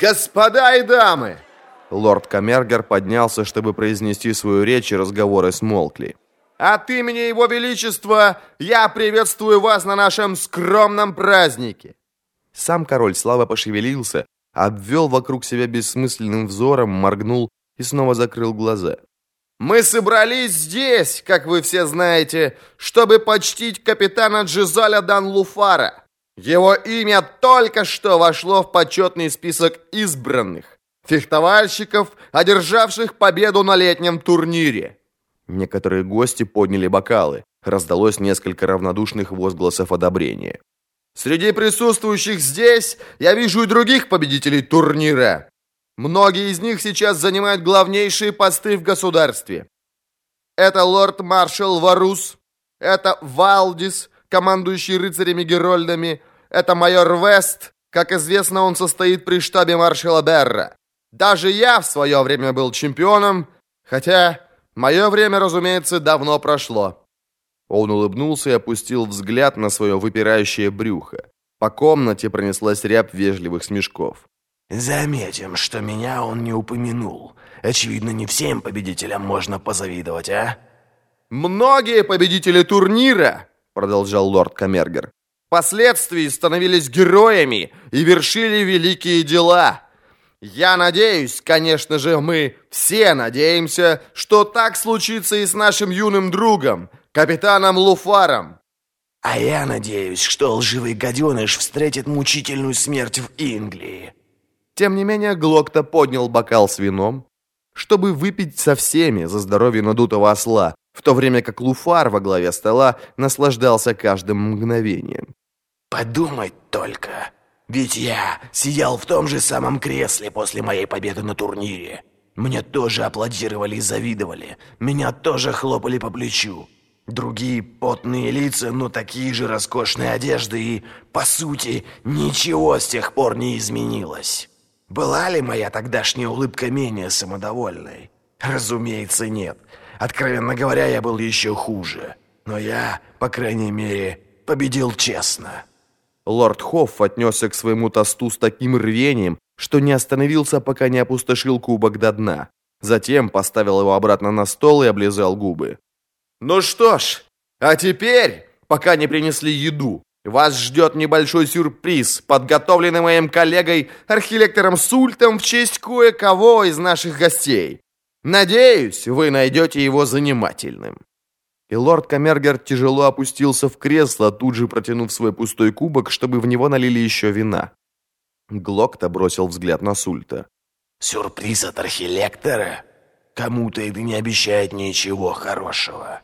Господа и дамы!» Лорд Камергер поднялся, чтобы произнести свою речь, и разговоры смолкли. «От имени Его Величества я приветствую вас на нашем скромном празднике!» Сам король слава пошевелился, обвел вокруг себя бессмысленным взором, моргнул и снова закрыл глаза. «Мы собрались здесь, как вы все знаете, чтобы почтить капитана Джизаля Данлуфара. Его имя только что вошло в почетный список избранных, фехтовальщиков, одержавших победу на летнем турнире». Некоторые гости подняли бокалы. Раздалось несколько равнодушных возгласов одобрения. Среди присутствующих здесь я вижу и других победителей турнира. Многие из них сейчас занимают главнейшие посты в государстве. Это лорд-маршал Варус, это Валдис, командующий рыцарями Герольдами, это майор Вест, как известно, он состоит при штабе маршала Берра. Даже я в свое время был чемпионом, хотя мое время, разумеется, давно прошло. Он улыбнулся и опустил взгляд на свое выпирающее брюхо. По комнате пронеслась рябь вежливых смешков. «Заметим, что меня он не упомянул. Очевидно, не всем победителям можно позавидовать, а?» «Многие победители турнира», — продолжал лорд Камергер, «впоследствии становились героями и вершили великие дела. Я надеюсь, конечно же, мы все надеемся, что так случится и с нашим юным другом, капитаном Луфаром. А я надеюсь, что лживый гаденыш встретит мучительную смерть в Инглии. Тем не менее, Глокта поднял бокал с вином, чтобы выпить со всеми за здоровье надутого осла, в то время как Луфар во главе стола наслаждался каждым мгновением. «Подумать только, ведь я сидел в том же самом кресле после моей победы на турнире. Мне тоже аплодировали и завидовали, меня тоже хлопали по плечу. Другие потные лица, но такие же роскошные одежды и, по сути, ничего с тех пор не изменилось. Была ли моя тогдашняя улыбка менее самодовольной? Разумеется, нет. Откровенно говоря, я был еще хуже. Но я, по крайней мере, победил честно. Лорд Хофф отнесся к своему тосту с таким рвением, что не остановился, пока не опустошил кубок до дна. Затем поставил его обратно на стол и облизал губы. Ну что ж, а теперь, пока не принесли еду, вас ждет небольшой сюрприз, подготовленный моим коллегой, архилектором Сультом в честь кое-кого из наших гостей. Надеюсь, вы найдете его занимательным». И лорд Камергер тяжело опустился в кресло, тут же протянув свой пустой кубок, чтобы в него налили еще вина. Глокта бросил взгляд на Сульта. «Сюрприз от архилектора? Кому-то это не обещает ничего хорошего».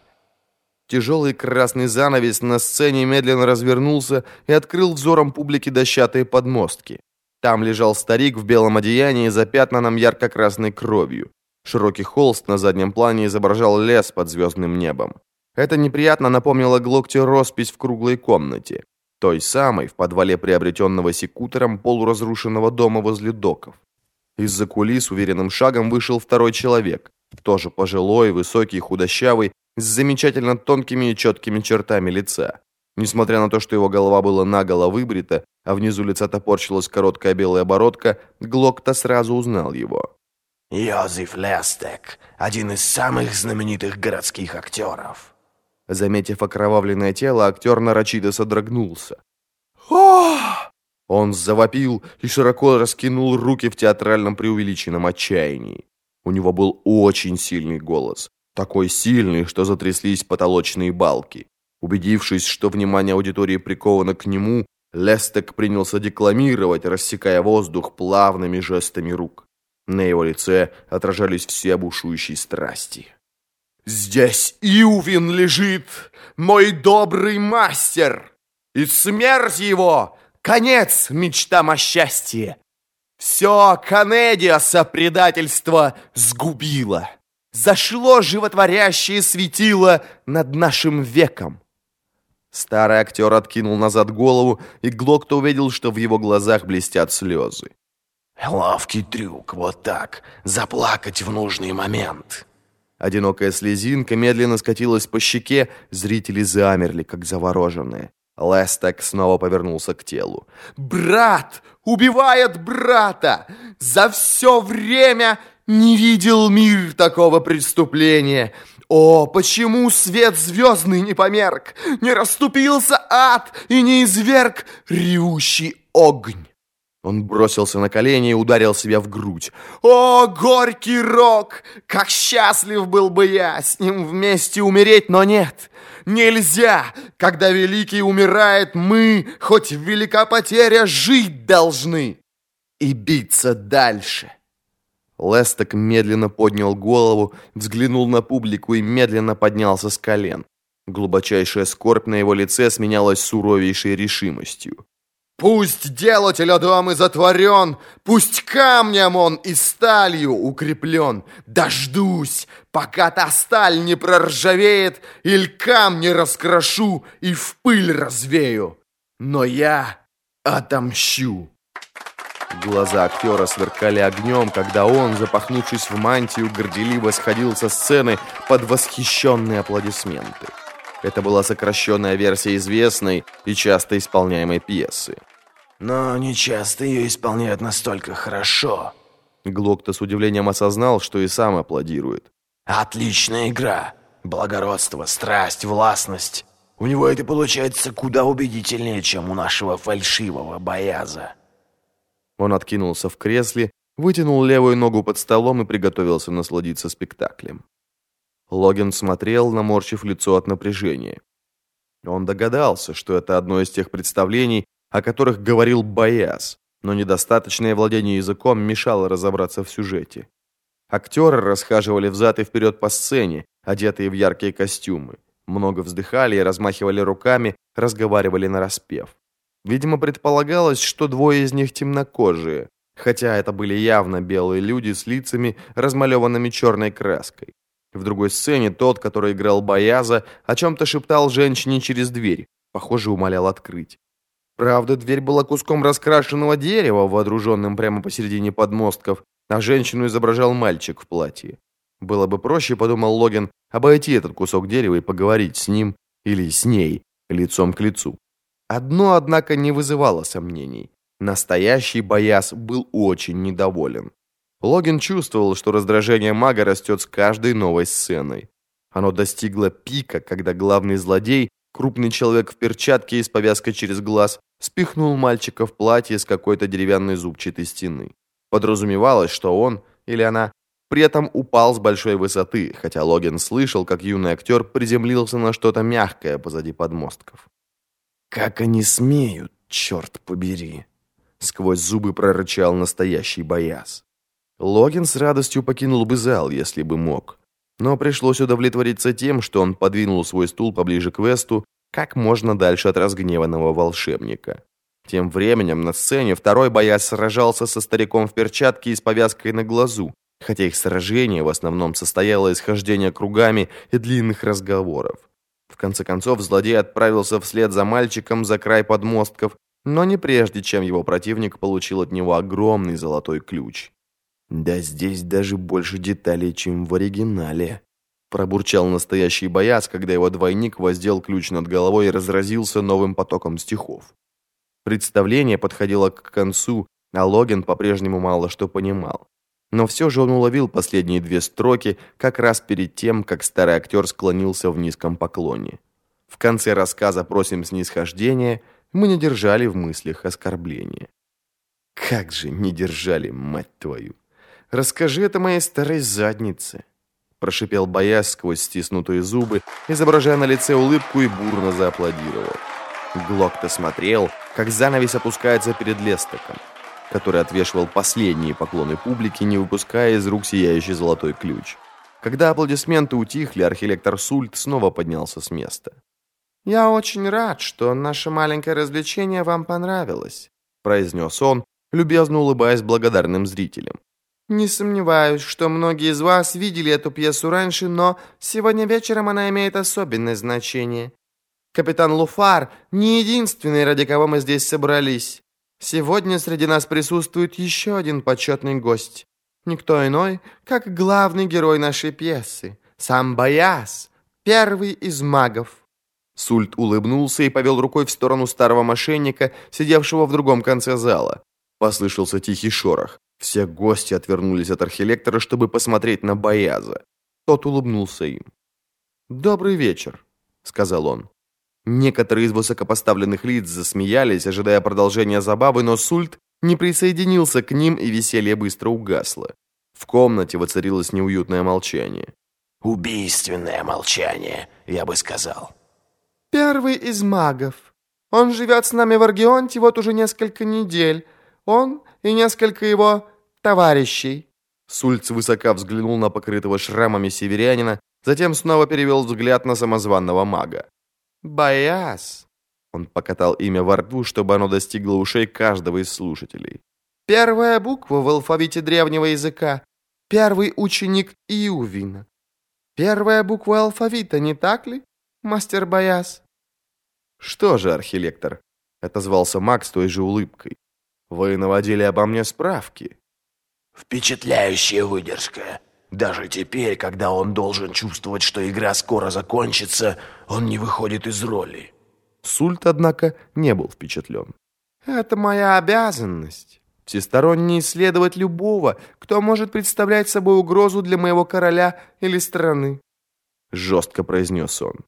Тяжелый красный занавес на сцене медленно развернулся и открыл взором публики дощатые подмостки. Там лежал старик в белом одеянии, запятнанном ярко-красной кровью. Широкий холст на заднем плане изображал лес под звездным небом. Это неприятно напомнило Глокте роспись в круглой комнате. Той самой, в подвале приобретенного секутором полуразрушенного дома возле доков. Из-за кулис уверенным шагом вышел второй человек. Тоже пожилой, высокий, худощавый, с замечательно тонкими и четкими чертами лица. Несмотря на то, что его голова была наголо выбрита, а внизу лица топорщилась короткая белая бородка, Глокта сразу узнал его. «Йозеф Лестек, один из самых знаменитых городских актеров». Заметив окровавленное тело, актер нарочито содрогнулся. «Ох!» Он завопил и широко раскинул руки в театральном преувеличенном отчаянии. У него был очень сильный голос. Такой сильный, что затряслись потолочные балки. Убедившись, что внимание аудитории приковано к нему, Лестек принялся декламировать, рассекая воздух плавными жестами рук. На его лице отражались все бушующие страсти. «Здесь Иувин лежит, мой добрый мастер, и смерть его — конец мечтам о счастье. Все Канедиаса предательство сгубило» зашло животворящее светило над нашим веком. Старый актер откинул назад голову, и Глокто увидел, что в его глазах блестят слезы. «Ловкий трюк, вот так, заплакать в нужный момент». Одинокая слезинка медленно скатилась по щеке, зрители замерли, как завороженные. Лестек снова повернулся к телу. «Брат! Убивает брата! За все время не видел мир такого преступления! О, почему свет звездный не померк, не расступился ад и не изверг ревущий огонь!» Он бросился на колени и ударил себя в грудь. «О, горький рок! Как счастлив был бы я с ним вместе умереть, но нет! Нельзя! Когда великий умирает, мы, хоть велика потеря, жить должны и биться дальше!» Лесток медленно поднял голову, взглянул на публику и медленно поднялся с колен. Глубочайшая скорбь на его лице сменялась суровейшей решимостью. Пусть делателя дом и затворен, Пусть камнем он и сталью укреплен. Дождусь, пока та сталь не проржавеет, Иль камни раскрошу и в пыль развею. Но я отомщу. Глаза актера сверкали огнем, когда он, запахнувшись в мантию, горделиво сходил со сцены под восхищенные аплодисменты. Это была сокращенная версия известной и часто исполняемой пьесы но не часто ее исполняют настолько хорошо». Глокта с удивлением осознал, что и сам аплодирует. «Отличная игра. Благородство, страсть, властность. У него это получается куда убедительнее, чем у нашего фальшивого бояза». Он откинулся в кресле, вытянул левую ногу под столом и приготовился насладиться спектаклем. Логин смотрел, наморщив лицо от напряжения. Он догадался, что это одно из тех представлений, о которых говорил Бояс, но недостаточное владение языком мешало разобраться в сюжете. Актеры расхаживали взад и вперед по сцене, одетые в яркие костюмы. Много вздыхали и размахивали руками, разговаривали на распев. Видимо, предполагалось, что двое из них темнокожие, хотя это были явно белые люди с лицами, размалеванными черной краской. В другой сцене тот, который играл Бояза, о чем-то шептал женщине через дверь, похоже, умолял открыть. Правда, дверь была куском раскрашенного дерева, водруженным прямо посередине подмостков, а женщину изображал мальчик в платье. Было бы проще, подумал Логин, обойти этот кусок дерева и поговорить с ним или с ней лицом к лицу. Одно, однако, не вызывало сомнений. Настоящий Бояс был очень недоволен. Логин чувствовал, что раздражение мага растет с каждой новой сценой. Оно достигло пика, когда главный злодей, крупный человек в перчатке и с повязкой через глаз, спихнул мальчика в платье с какой-то деревянной зубчатой стены. Подразумевалось, что он или она при этом упал с большой высоты, хотя Логин слышал, как юный актер приземлился на что-то мягкое позади подмостков. «Как они смеют, черт побери!» Сквозь зубы прорычал настоящий бояз. Логин с радостью покинул бы зал, если бы мог. Но пришлось удовлетвориться тем, что он подвинул свой стул поближе к Весту как можно дальше от разгневанного волшебника. Тем временем на сцене второй бояз сражался со стариком в перчатке и с повязкой на глазу, хотя их сражение в основном состояло из хождения кругами и длинных разговоров. В конце концов, злодей отправился вслед за мальчиком за край подмостков, но не прежде, чем его противник получил от него огромный золотой ключ. Да здесь даже больше деталей, чем в оригинале. Пробурчал настоящий бояц, когда его двойник воздел ключ над головой и разразился новым потоком стихов. Представление подходило к концу, а Логин по-прежнему мало что понимал. Но все же он уловил последние две строки как раз перед тем, как старый актер склонился в низком поклоне. В конце рассказа «Просим снисхождения» мы не держали в мыслях оскорбления. Как же не держали, мать твою! Расскажи это моей старой заднице прошипел Бояс сквозь стиснутые зубы, изображая на лице улыбку и бурно зааплодировал. Глокта смотрел, как занавес опускается перед Лестоком, который отвешивал последние поклоны публике, не выпуская из рук сияющий золотой ключ. Когда аплодисменты утихли, архилектор Сульт снова поднялся с места. «Я очень рад, что наше маленькое развлечение вам понравилось», произнес он, любезно улыбаясь благодарным зрителям. Не сомневаюсь, что многие из вас видели эту пьесу раньше, но сегодня вечером она имеет особенное значение. Капитан Луфар не единственный, ради кого мы здесь собрались. Сегодня среди нас присутствует еще один почетный гость. Никто иной, как главный герой нашей пьесы, сам Бояс, первый из магов. Сульт улыбнулся и повел рукой в сторону старого мошенника, сидевшего в другом конце зала. Послышался тихий шорох. Все гости отвернулись от архилектора, чтобы посмотреть на Бояза. Тот улыбнулся им. «Добрый вечер», — сказал он. Некоторые из высокопоставленных лиц засмеялись, ожидая продолжения забавы, но Сульт не присоединился к ним, и веселье быстро угасло. В комнате воцарилось неуютное молчание. «Убийственное молчание, я бы сказал». «Первый из магов. Он живет с нами в Аргионте вот уже несколько недель. Он и несколько его товарищей». Сульц высоко взглянул на покрытого шрамами северянина, затем снова перевел взгляд на самозванного мага. «Бояс». Он покатал имя во рту, чтобы оно достигло ушей каждого из слушателей. «Первая буква в алфавите древнего языка. Первый ученик Иувина. Первая буква алфавита, не так ли?» мастер Бояс?» «Что же, архилектор?» — отозвался Макс той же улыбкой. «Вы наводили обо мне справки». «Впечатляющая выдержка. Даже теперь, когда он должен чувствовать, что игра скоро закончится, он не выходит из роли». Сульт, однако, не был впечатлен. «Это моя обязанность. Всесторонне исследовать любого, кто может представлять собой угрозу для моего короля или страны», — жестко произнес он.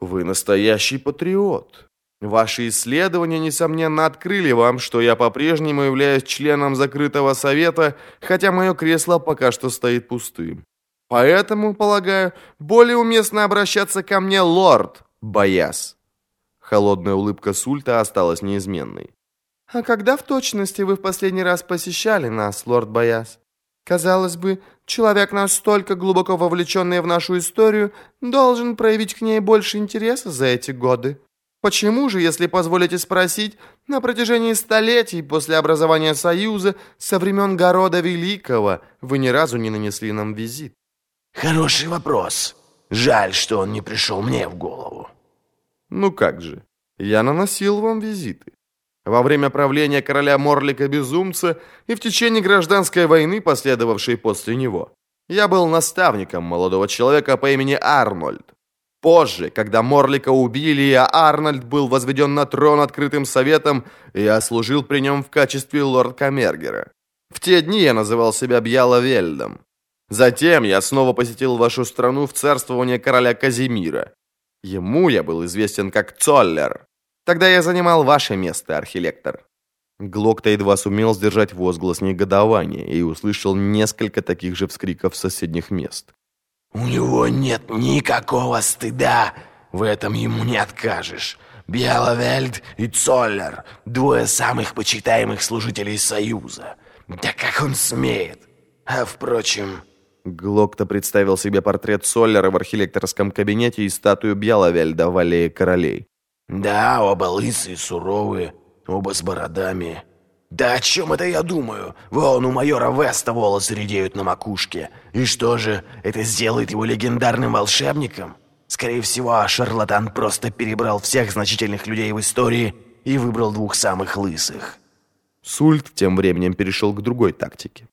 Вы настоящий патриот. Ваши исследования, несомненно, открыли вам, что я по-прежнему являюсь членом закрытого совета, хотя мое кресло пока что стоит пустым. Поэтому, полагаю, более уместно обращаться ко мне, лорд Бояс. Холодная улыбка Сульта осталась неизменной. «А когда в точности вы в последний раз посещали нас, лорд Бояс?» Казалось бы, человек, настолько глубоко вовлеченный в нашу историю, должен проявить к ней больше интереса за эти годы. Почему же, если позволите спросить, на протяжении столетий после образования Союза, со времен Города Великого, вы ни разу не нанесли нам визит? Хороший вопрос. Жаль, что он не пришел мне в голову. Ну как же, я наносил вам визиты во время правления короля Морлика-безумца и в течение гражданской войны, последовавшей после него. Я был наставником молодого человека по имени Арнольд. Позже, когда Морлика убили, а Арнольд был возведен на трон открытым советом, я служил при нем в качестве лорд-камергера. В те дни я называл себя Бьяловельдом. Затем я снова посетил вашу страну в царствование короля Казимира. Ему я был известен как Цоллер. Тогда я занимал ваше место, архилектор». Глокта едва сумел сдержать возглас негодования и услышал несколько таких же вскриков соседних мест. «У него нет никакого стыда, в этом ему не откажешь. Беловельд и Цоллер – двое самых почитаемых служителей Союза. Да как он смеет! А впрочем...» Глокта представил себе портрет Соллера в архилекторском кабинете и статую Бьяловельда в аллее королей. Да, оба лысые, суровые, оба с бородами. Да о чем это я думаю? Вон у майора Веста волосы редеют на макушке. И что же, это сделает его легендарным волшебником? Скорее всего, шарлатан просто перебрал всех значительных людей в истории и выбрал двух самых лысых. Сульт тем временем перешел к другой тактике.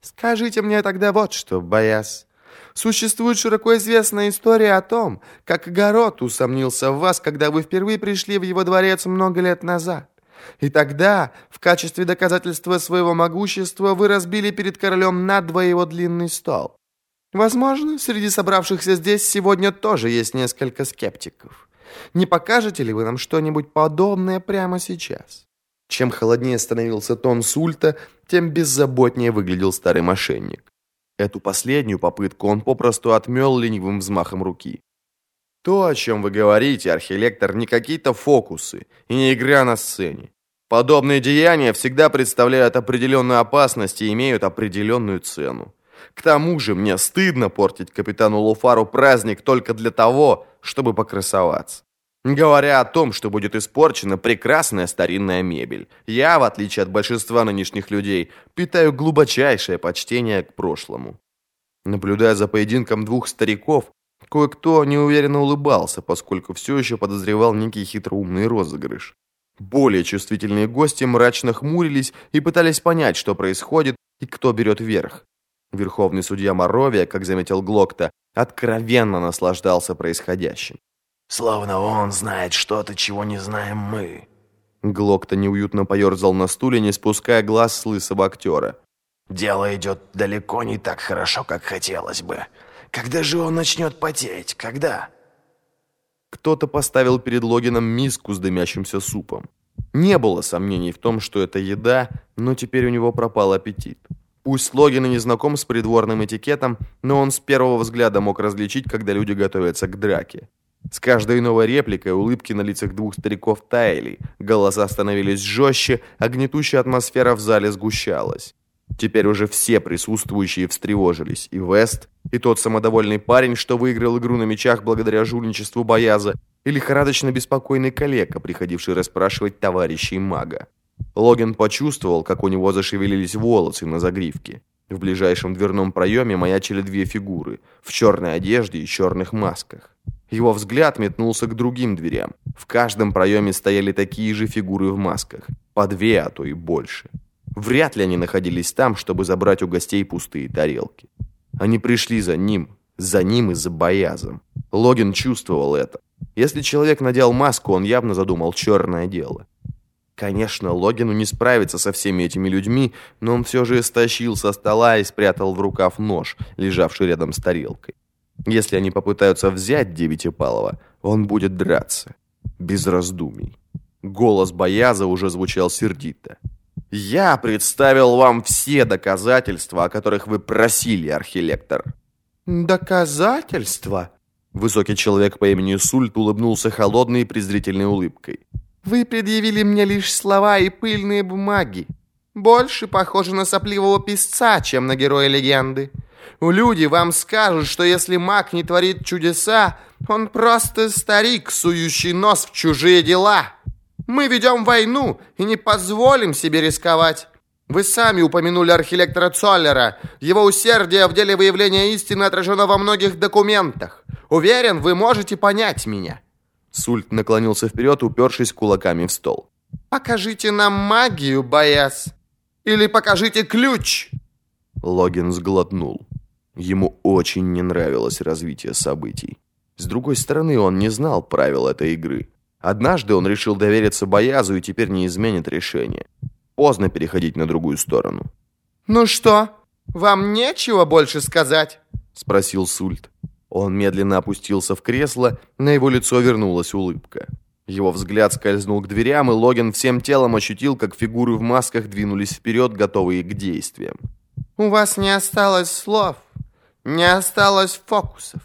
«Скажите мне тогда вот что, Бояс. Существует широко известная история о том, как Город усомнился в вас, когда вы впервые пришли в его дворец много лет назад. И тогда, в качестве доказательства своего могущества, вы разбили перед королем надвое его длинный стол. Возможно, среди собравшихся здесь сегодня тоже есть несколько скептиков. Не покажете ли вы нам что-нибудь подобное прямо сейчас? Чем холоднее становился тон Сульта, тем беззаботнее выглядел старый мошенник. Эту последнюю попытку он попросту отмел ленивым взмахом руки. То, о чем вы говорите, архилектор, не какие-то фокусы и не игра на сцене. Подобные деяния всегда представляют определенную опасность и имеют определенную цену. К тому же мне стыдно портить капитану Луфару праздник только для того, чтобы покрасоваться. Говоря о том, что будет испорчена прекрасная старинная мебель, я, в отличие от большинства нынешних людей, питаю глубочайшее почтение к прошлому. Наблюдая за поединком двух стариков, кое-кто неуверенно улыбался, поскольку все еще подозревал некий хитроумный розыгрыш. Более чувствительные гости мрачно хмурились и пытались понять, что происходит и кто берет верх. Верховный судья Моровия, как заметил Глокта, откровенно наслаждался происходящим. Словно он знает что-то, чего не знаем мы. Глокта неуютно поерзал на стуле, не спуская глаз с лысого актера. Дело идет далеко не так хорошо, как хотелось бы. Когда же он начнет потеть? Когда? Кто-то поставил перед Логином миску с дымящимся супом. Не было сомнений в том, что это еда, но теперь у него пропал аппетит. Пусть Логин и не знаком с придворным этикетом, но он с первого взгляда мог различить, когда люди готовятся к драке. С каждой новой репликой улыбки на лицах двух стариков таяли, голоса становились жестче, а гнетущая атмосфера в зале сгущалась. Теперь уже все присутствующие встревожились, и Вест, и тот самодовольный парень, что выиграл игру на мечах благодаря жульничеству Бояза, и лихорадочно беспокойный коллега, приходивший расспрашивать товарищей мага. Логин почувствовал, как у него зашевелились волосы на загривке. В ближайшем дверном проеме маячили две фигуры, в черной одежде и черных масках. Его взгляд метнулся к другим дверям. В каждом проеме стояли такие же фигуры в масках, по две, а то и больше. Вряд ли они находились там, чтобы забрать у гостей пустые тарелки. Они пришли за ним, за ним и за Боязом. Логин чувствовал это. Если человек надел маску, он явно задумал черное дело. Конечно, Логину не справиться со всеми этими людьми, но он все же стащил со стола и спрятал в рукав нож, лежавший рядом с тарелкой. Если они попытаются взять Девятипалова, он будет драться. Без раздумий. Голос Бояза уже звучал сердито. «Я представил вам все доказательства, о которых вы просили, архилектор». «Доказательства?» Высокий человек по имени Сульт улыбнулся холодной и презрительной улыбкой. «Вы предъявили мне лишь слова и пыльные бумаги. Больше похоже на сопливого писца, чем на героя легенды. Люди вам скажут, что если маг не творит чудеса, он просто старик, сующий нос в чужие дела». Мы ведем войну и не позволим себе рисковать. Вы сами упомянули архилектора Цоллера. Его усердие в деле выявления истины отражено во многих документах. Уверен, вы можете понять меня». Сульт наклонился вперед, упершись кулаками в стол. «Покажите нам магию, Бояс. Или покажите ключ!» Логин сглотнул. Ему очень не нравилось развитие событий. С другой стороны, он не знал правил этой игры. Однажды он решил довериться Боязу и теперь не изменит решение. Поздно переходить на другую сторону. «Ну что, вам нечего больше сказать?» — спросил Сульт. Он медленно опустился в кресло, на его лицо вернулась улыбка. Его взгляд скользнул к дверям, и Логин всем телом ощутил, как фигуры в масках двинулись вперед, готовые к действиям. «У вас не осталось слов, не осталось фокусов.